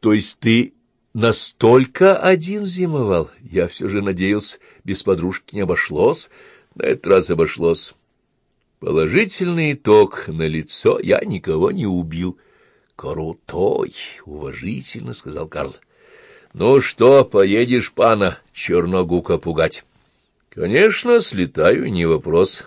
То есть ты настолько один зимовал? Я все же надеялся, без подружки не обошлось. На этот раз обошлось. Положительный итог на лицо я никого не убил. «Крутой!» — уважительно сказал Карл. «Ну что, поедешь, пана, Черногука пугать?» «Конечно, слетаю, не вопрос.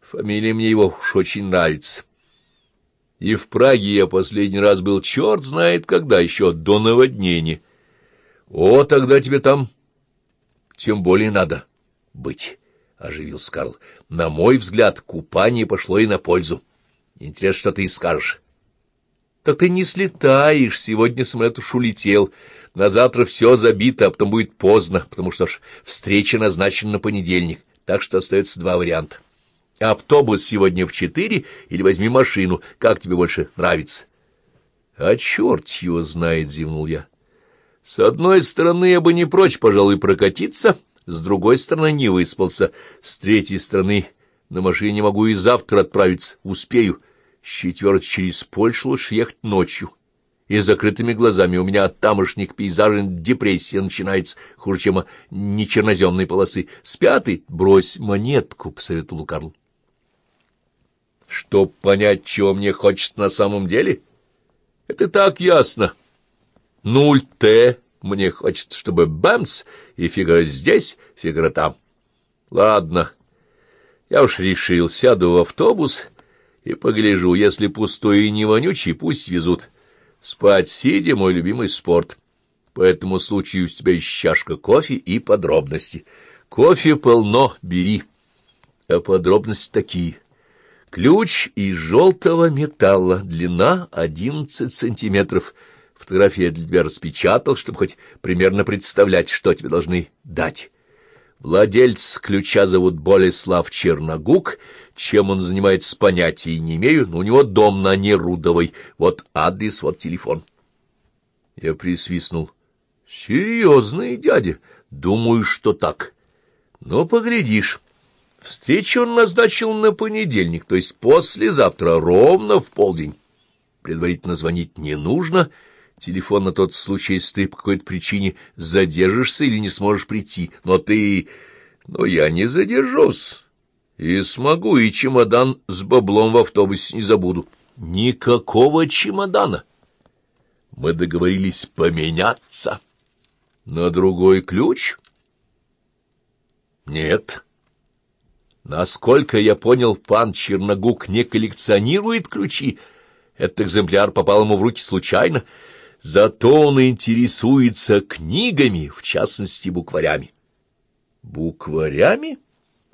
Фамилия мне его уж очень нравится. И в Праге я последний раз был черт знает когда, еще до наводнения. О, тогда тебе там тем более надо быть». — оживился Карл. — На мой взгляд, купание пошло и на пользу. Интересно, что ты скажешь. — Так ты не слетаешь. Сегодня самолет уж улетел. На завтра все забито, а потом будет поздно, потому что ж встреча назначена на понедельник. Так что остается два варианта. Автобус сегодня в четыре или возьми машину. Как тебе больше нравится? — А черт его знает, — зевнул я. — С одной стороны, я бы не прочь, пожалуй, прокатиться, — с другой стороны не выспался, с третьей стороны на машине могу и завтра отправиться, успею. С четвертой через Польшу лучше ехать ночью. И закрытыми глазами у меня от тамошних пейзажей депрессия начинается, хуже, чем не черноземной полосы. С пятой брось монетку, — посоветовал Карл. Чтоб понять, чего мне хочется на самом деле? Это так ясно. Нуль Т мне хочется, чтобы бамс, и фигура здесь, фигура там. Ладно, я уж решил, сяду в автобус и погляжу, если пустой и не вонючий, пусть везут. Спать сидя — мой любимый спорт. По этому случаю у тебя есть чашка кофе и подробности. Кофе полно, бери. А подробности такие. Ключ из желтого металла, длина одиннадцать сантиметров — Фотографии я для тебя распечатал, чтобы хоть примерно представлять, что тебе должны дать. Владельц ключа зовут Болеслав Черногук. Чем он занимается, понятия не имею, но у него дом на Нерудовой. Вот адрес, вот телефон. Я присвистнул. Серьезный дядя. Думаю, что так. Но поглядишь. Встречу он назначил на понедельник, то есть послезавтра, ровно в полдень. Предварительно звонить не нужно — телефон на тот случай, если ты по какой-то причине задержишься или не сможешь прийти. Но ты... Но я не задержусь. И смогу, и чемодан с баблом в автобусе не забуду. Никакого чемодана. Мы договорились поменяться. На другой ключ? Нет. Насколько я понял, пан Черногук не коллекционирует ключи. Этот экземпляр попал ему в руки случайно. Зато он интересуется книгами, в частности, букварями. Букварями?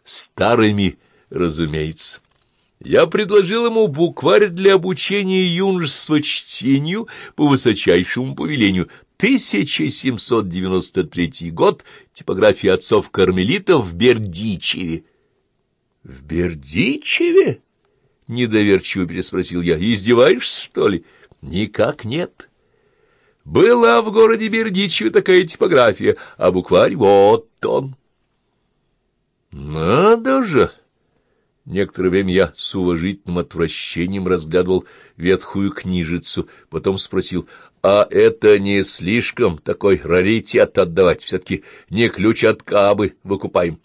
Старыми, разумеется. Я предложил ему букварь для обучения юношества чтению по высочайшему повелению. 1793 год, типография отцов-кармелитов в Бердичеве. — В Бердичеве? — недоверчиво переспросил я. — Издеваешься, что ли? — Никак нет. — была в городе Бердичеве такая типография, а букварь вот он. Надо же! Некоторое время я с уважительным отвращением разглядывал ветхую книжицу, потом спросил, а это не слишком такой раритет отдавать? Все-таки не ключ от кабы выкупаем.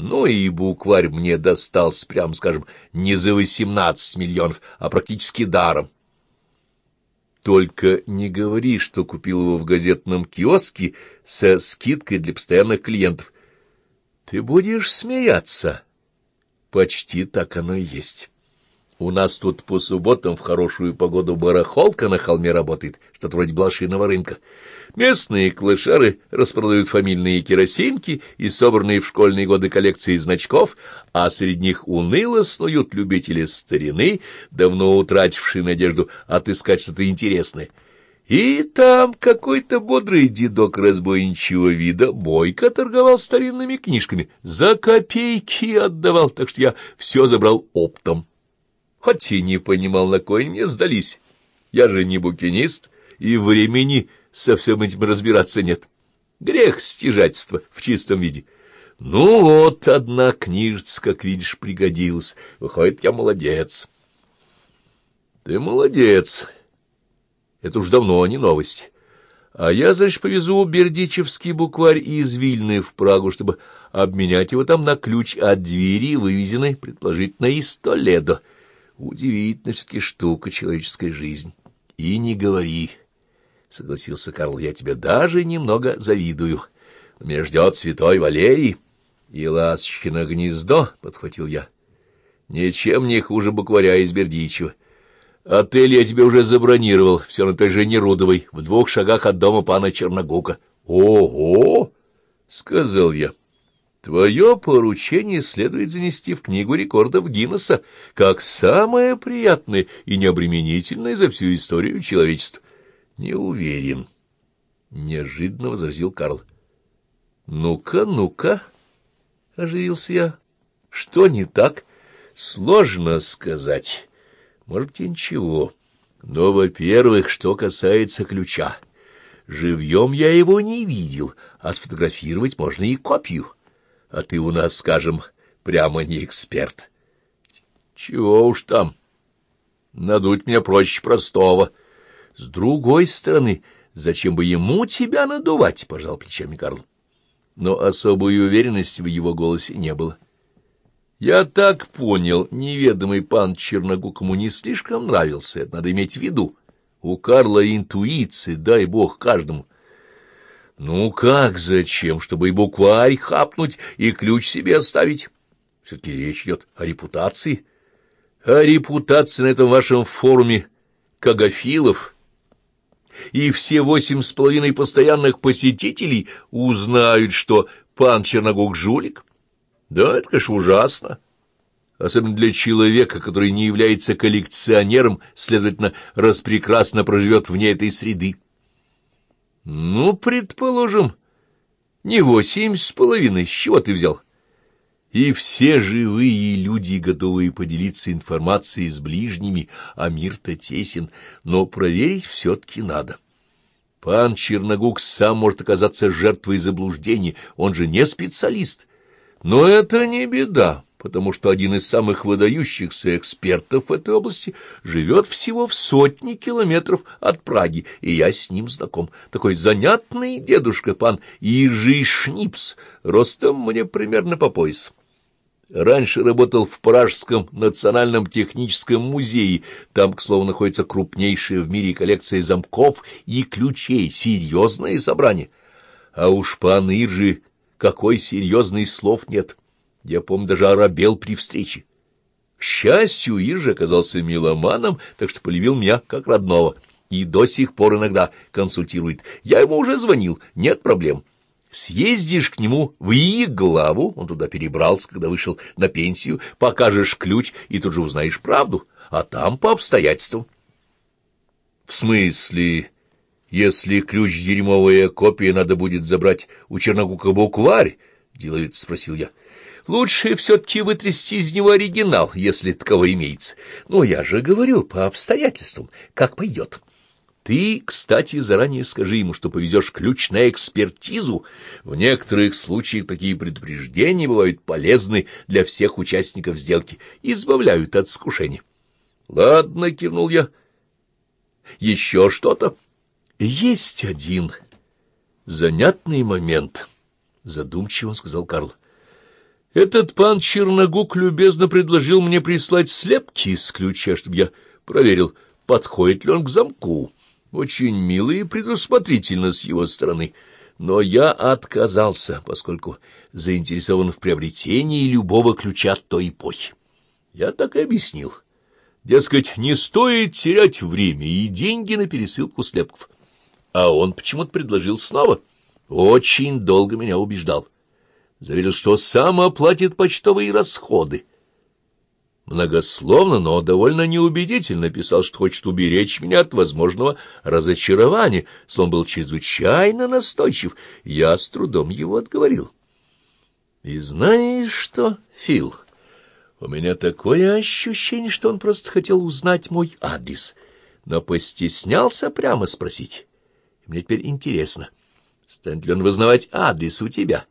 Ну и букварь мне достался, прям скажем, не за восемнадцать миллионов, а практически даром. Только не говори, что купил его в газетном киоске со скидкой для постоянных клиентов. Ты будешь смеяться. Почти так оно и есть. У нас тут по субботам в хорошую погоду барахолка на холме работает, что-то вроде блошиного рынка. Местные клышары распродают фамильные керосинки и собранные в школьные годы коллекции значков, а среди них уныло снуют любители старины, давно утратившие надежду отыскать что-то интересное. И там какой-то бодрый дедок разбойничьего вида бойко торговал старинными книжками, за копейки отдавал, так что я все забрал оптом хоть и не понимал, на кой мне сдались. Я же не букинист, и времени со всем этим разбираться нет. Грех стяжательства в чистом виде. Ну вот, одна книжица, как видишь, пригодилась. Выходит, я молодец. Ты молодец. Это уж давно не новость. А я, значит, повезу бердичевский букварь из Вильны в Прагу, чтобы обменять его там на ключ от двери, вывезенной, предположительно, из Толедо. Удивительная все-таки штука человеческая жизнь. И не говори, — согласился Карл, — я тебе даже немного завидую. Меня ждет святой Валерий. И ласточкино гнездо, — подхватил я. Ничем не хуже букваря из Бердичева. Отель я тебе уже забронировал, все на той же Нерудовой, в двух шагах от дома пана Черногука. — Ого! — сказал я. — Твое поручение следует занести в книгу рекордов Гиннесса как самое приятное и необременительное за всю историю человечества. — Не уверен, — неожиданно возразил Карл. — Ну-ка, ну-ка, — оживился я. — Что не так? Сложно сказать. Может быть, ничего. Но, во-первых, что касается ключа. Живьем я его не видел, а сфотографировать можно и копию. А ты у нас, скажем, прямо не эксперт. Чего уж там. Надуть меня проще простого. С другой стороны, зачем бы ему тебя надувать, — пожал плечами Карл. Но особой уверенности в его голосе не было. — я так понял, неведомый пан Черногукому не слишком нравился, это надо иметь в виду. У Карла интуиции, дай бог каждому. Ну как, зачем, чтобы и букварь хапнуть, и ключ себе оставить? Все-таки речь идет о репутации. О репутации на этом вашем форуме Кагафилов. И все восемь с половиной постоянных посетителей узнают, что пан Черногук жулик. Да, это, конечно, ужасно. Особенно для человека, который не является коллекционером, следовательно, распрекрасно проживет вне этой среды. Ну, предположим, не восемь с половиной, с чего ты взял? И все живые люди, готовые поделиться информацией с ближними, а мир-то тесен, но проверить все-таки надо. Пан Черногук сам может оказаться жертвой заблуждения, он же не специалист, но это не беда, потому что один из самых выдающихся экспертов в этой области живет всего в сотни километров от Праги, и я с ним знаком. Такой занятный дедушка, пан Ижи Шнипс, ростом мне примерно по пояс. Раньше работал в Пражском национальном техническом музее. Там, к слову, находится крупнейшая в мире коллекция замков и ключей, серьезное собрание. А уж пан Иржи какой серьезный слов нет. Я помню, даже оробел при встрече. К счастью, Иржи оказался меломаном, так что полюбил меня как родного. И до сих пор иногда консультирует. Я ему уже звонил, нет проблем. Съездишь к нему в Иеглаву, он туда перебрался, когда вышел на пенсию, покажешь ключ и тут же узнаешь правду, а там по обстоятельствам. — В смысле... Если ключ дерьмовая копия надо будет забрать у Черногука букварь, — деловито спросил я. — Лучше все-таки вытрясти из него оригинал, если таковой имеется. Но я же говорю по обстоятельствам, как пойдет. Ты, кстати, заранее скажи ему, что повезешь ключ на экспертизу. В некоторых случаях такие предупреждения бывают полезны для всех участников сделки, избавляют от скушения. — Ладно, — кивнул я. — Еще что-то? — есть один занятный момент, — задумчиво сказал Карл. Этот пан Черногук любезно предложил мне прислать слепки из ключа, чтобы я проверил, подходит ли он к замку. Очень мило и предусмотрительно с его стороны. Но я отказался, поскольку заинтересован в приобретении любого ключа той эпохи. Я так и объяснил. Дескать, не стоит терять время и деньги на пересылку слепков. А он почему-то предложил снова. Очень долго меня убеждал. Заверил, что сам оплатит почтовые расходы. Многословно, но довольно неубедительно писал, что хочет уберечь меня от возможного разочарования. Слон был чрезвычайно настойчив. Я с трудом его отговорил. И знаешь что, Фил, у меня такое ощущение, что он просто хотел узнать мой адрес, но постеснялся прямо спросить. Мне теперь интересно, станет ли он вызнавать адрес у тебя.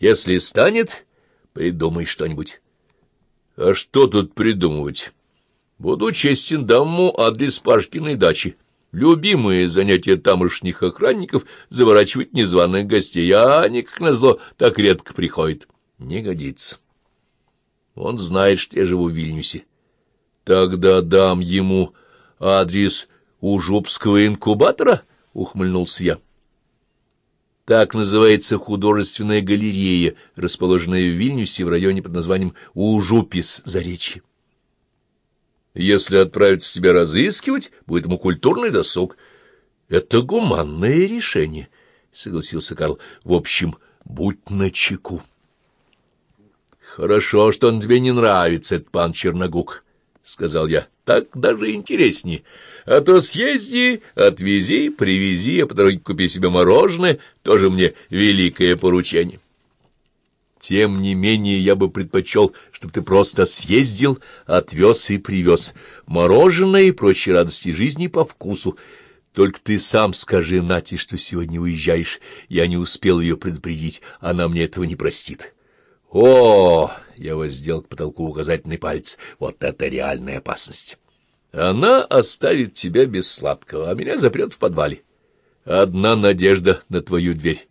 Если станет, придумай что-нибудь. — А что тут придумывать? Буду честен, дам ему адрес Пашкиной дачи. Любимые занятия тамошних охранников — заворачивать незваных гостей, а они, как назло, так редко приходят. Не годится. Он знает, что я живу в Вильнюсе. Тогда дам ему адрес Ужубского инкубатора, — ухмыльнулся я. Так называется художественная галерея, расположенная в Вильнюсе в районе под названием Ужупис, Заречье. Если отправиться тебя разыскивать, будет ему культурный досуг. — Это гуманное решение, — согласился Карл. — В общем, будь начеку. — Хорошо, что он тебе не нравится, этот пан Черногук, — сказал я. — Так даже интереснее. А то съезди, отвези, привези, а по дороге купи себе мороженое, тоже мне великое поручение. — тем не менее, я бы предпочел, чтобы ты просто съездил, отвез и привез. Мороженое и прочие радости жизни по вкусу. Только ты сам скажи Нате, что сегодня уезжаешь. Я не успел ее предупредить, она мне этого не простит. О, я воздел к потолку указательный палец. Вот это реальная опасность. Она оставит тебя без сладкого, а меня запрет в подвале. Одна надежда на твою дверь.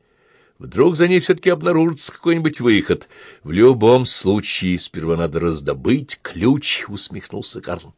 Вдруг за ней все-таки обнаружится какой-нибудь выход. В любом случае, сперва надо раздобыть ключ, — усмехнулся Карл.